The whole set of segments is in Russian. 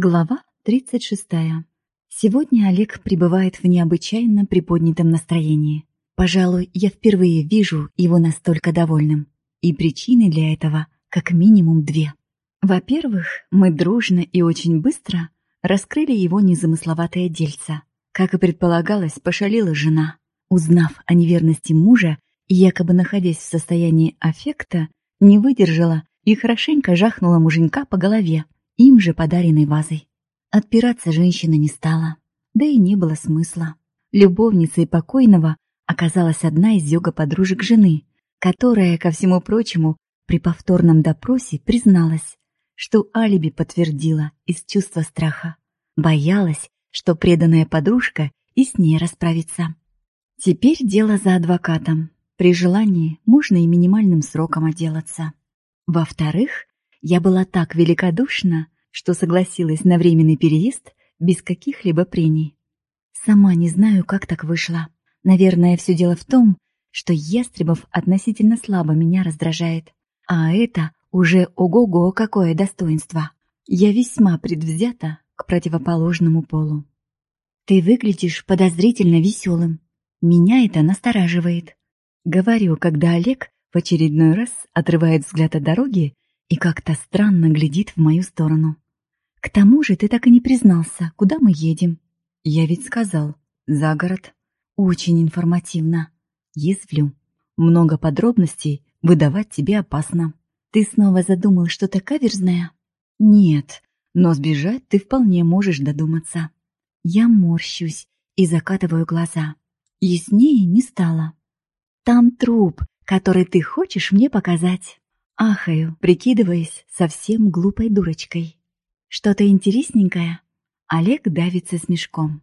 Глава 36. Сегодня Олег пребывает в необычайно приподнятом настроении. Пожалуй, я впервые вижу его настолько довольным. И причины для этого как минимум две. Во-первых, мы дружно и очень быстро раскрыли его незамысловатое дельце. Как и предполагалось, пошалила жена. Узнав о неверности мужа и якобы находясь в состоянии аффекта, не выдержала и хорошенько жахнула муженька по голове им же подаренной вазой. Отпираться женщина не стала, да и не было смысла. Любовницей покойного оказалась одна из йога-подружек жены, которая, ко всему прочему, при повторном допросе призналась, что алиби подтвердила из чувства страха. Боялась, что преданная подружка и с ней расправится. Теперь дело за адвокатом. При желании можно и минимальным сроком отделаться. Во-вторых, я была так великодушна, что согласилась на временный переезд без каких-либо прений. Сама не знаю, как так вышло. Наверное, все дело в том, что Ястребов относительно слабо меня раздражает. А это уже ого-го какое достоинство. Я весьма предвзята к противоположному полу. Ты выглядишь подозрительно веселым. Меня это настораживает. Говорю, когда Олег в очередной раз отрывает взгляд от дороги и как-то странно глядит в мою сторону. «К тому же ты так и не признался, куда мы едем?» «Я ведь сказал, за город». «Очень информативно». «Язвлю. Много подробностей выдавать тебе опасно». «Ты снова задумал что-то каверзное?» «Нет, но сбежать ты вполне можешь додуматься». Я морщусь и закатываю глаза. Яснее не стало. «Там труп, который ты хочешь мне показать». Ахаю, прикидываясь совсем глупой дурочкой. Что-то интересненькое? Олег давится смешком.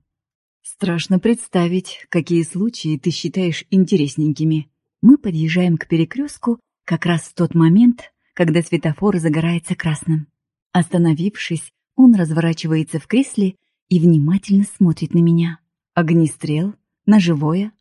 Страшно представить, какие случаи ты считаешь интересненькими. Мы подъезжаем к перекрестку как раз в тот момент, когда светофор загорается красным. Остановившись, он разворачивается в кресле и внимательно смотрит на меня. Огнестрел, ножевое,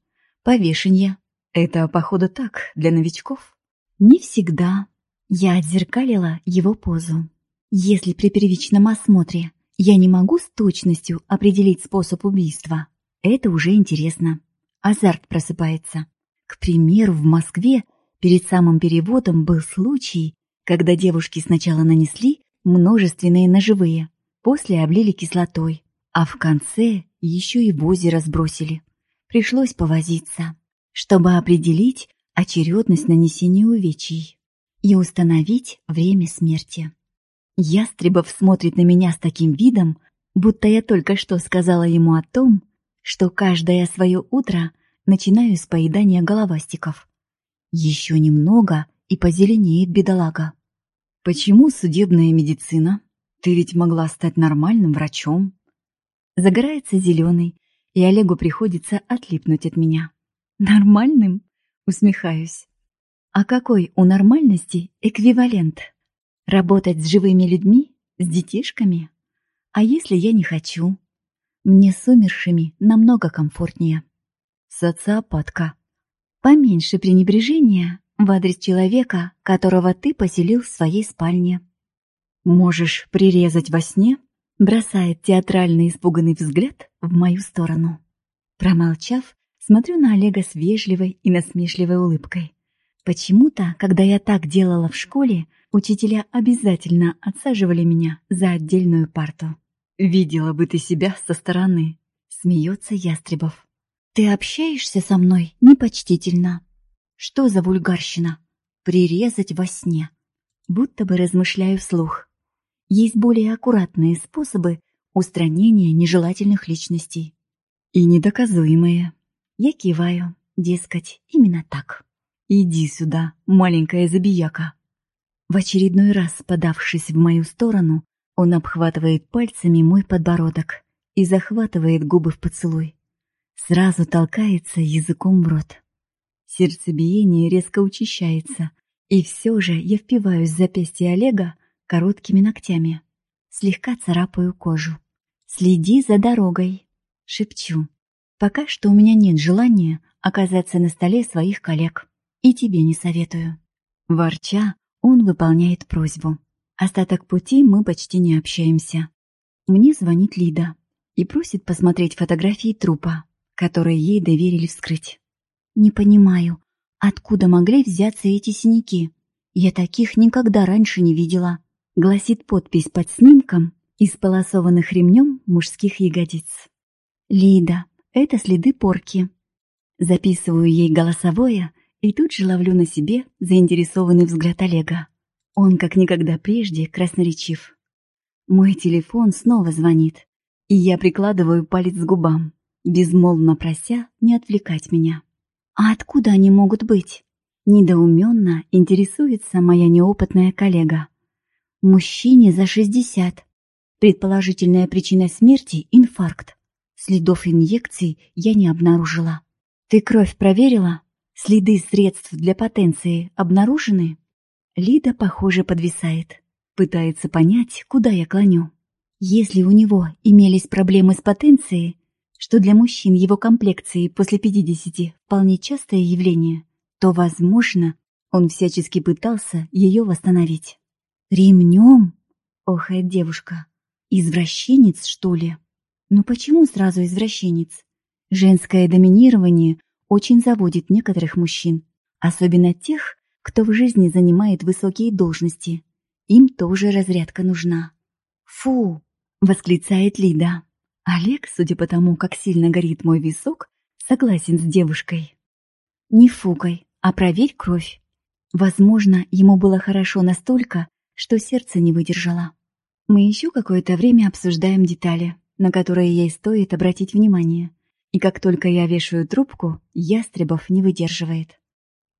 повешенье. Это, походу, так, для новичков? Не всегда, я отзеркалила его позу. Если при первичном осмотре я не могу с точностью определить способ убийства, это уже интересно. Азарт просыпается. К примеру, в Москве перед самым переводом был случай, когда девушки сначала нанесли множественные ножевые, после облили кислотой, а в конце еще и в озеро сбросили. Пришлось повозиться, чтобы определить очередность нанесения увечий и установить время смерти. Ястребов смотрит на меня с таким видом, будто я только что сказала ему о том, что каждое свое утро начинаю с поедания головастиков. Еще немного и позеленеет бедолага. Почему судебная медицина? Ты ведь могла стать нормальным врачом. Загорается зеленый, и Олегу приходится отлипнуть от меня. Нормальным? Усмехаюсь. А какой у нормальности эквивалент? Работать с живыми людьми? С детишками? А если я не хочу? Мне с умершими намного комфортнее. Социопатка. Поменьше пренебрежения в адрес человека, которого ты поселил в своей спальне. Можешь прирезать во сне? Бросает театральный испуганный взгляд в мою сторону. Промолчав, смотрю на Олега с вежливой и насмешливой улыбкой. Почему-то, когда я так делала в школе, учителя обязательно отсаживали меня за отдельную парту. «Видела бы ты себя со стороны», — смеется Ястребов. «Ты общаешься со мной непочтительно. Что за вульгарщина? Прирезать во сне. Будто бы размышляю вслух. Есть более аккуратные способы устранения нежелательных личностей. И недоказуемые. Я киваю, дескать, именно так. «Иди сюда, маленькая забияка!» В очередной раз, подавшись в мою сторону, он обхватывает пальцами мой подбородок и захватывает губы в поцелуй. Сразу толкается языком в рот. Сердцебиение резко учащается, и все же я впиваюсь в запястье Олега короткими ногтями. Слегка царапаю кожу. «Следи за дорогой!» — шепчу. Пока что у меня нет желания оказаться на столе своих коллег. И тебе не советую. Ворча, он выполняет просьбу. Остаток пути мы почти не общаемся. Мне звонит Лида и просит посмотреть фотографии трупа, которые ей доверили вскрыть. Не понимаю, откуда могли взяться эти синяки. Я таких никогда раньше не видела. Гласит подпись под снимком исполосованных ремнем мужских ягодиц. Лида, это следы порки. Записываю ей голосовое и тут же ловлю на себе заинтересованный взгляд Олега. Он как никогда прежде красноречив. Мой телефон снова звонит, и я прикладываю палец к губам, безмолвно прося не отвлекать меня. «А откуда они могут быть?» Недоуменно интересуется моя неопытная коллега. Мужчине за 60. Предположительная причина смерти – инфаркт. Следов инъекций я не обнаружила. Ты кровь проверила? Следы средств для потенции обнаружены? Лида, похоже, подвисает. Пытается понять, куда я клоню. Если у него имелись проблемы с потенцией, что для мужчин его комплекции после 50 вполне частое явление, то, возможно, он всячески пытался ее восстановить. «Ремнем?» — охает девушка. «Извращенец, что ли?» «Ну почему сразу извращенец? Женское доминирование очень заводит некоторых мужчин, особенно тех, кто в жизни занимает высокие должности. Им тоже разрядка нужна. «Фу!» — восклицает Лида. Олег, судя по тому, как сильно горит мой висок, согласен с девушкой. Не фугай, а проверь кровь. Возможно, ему было хорошо настолько, что сердце не выдержало. Мы еще какое-то время обсуждаем детали, на которые ей стоит обратить внимание. И как только я вешаю трубку, Ястребов не выдерживает.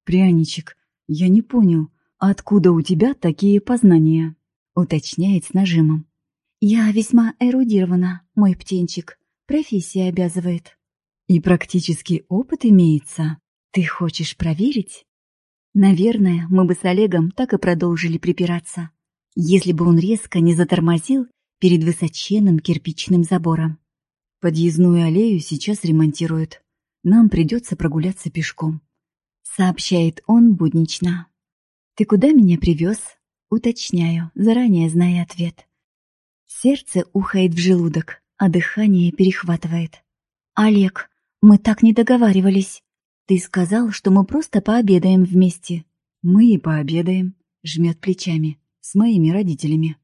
«Пряничек, я не понял, откуда у тебя такие познания?» уточняет с нажимом. «Я весьма эрудирована, мой птенчик. Профессия обязывает». «И практический опыт имеется. Ты хочешь проверить?» Наверное, мы бы с Олегом так и продолжили припираться, если бы он резко не затормозил перед высоченным кирпичным забором. Подъездную аллею сейчас ремонтируют. Нам придется прогуляться пешком. Сообщает он буднично. «Ты куда меня привез?» Уточняю, заранее зная ответ. Сердце ухает в желудок, а дыхание перехватывает. «Олег, мы так не договаривались. Ты сказал, что мы просто пообедаем вместе». «Мы и пообедаем», — жмет плечами, с моими родителями.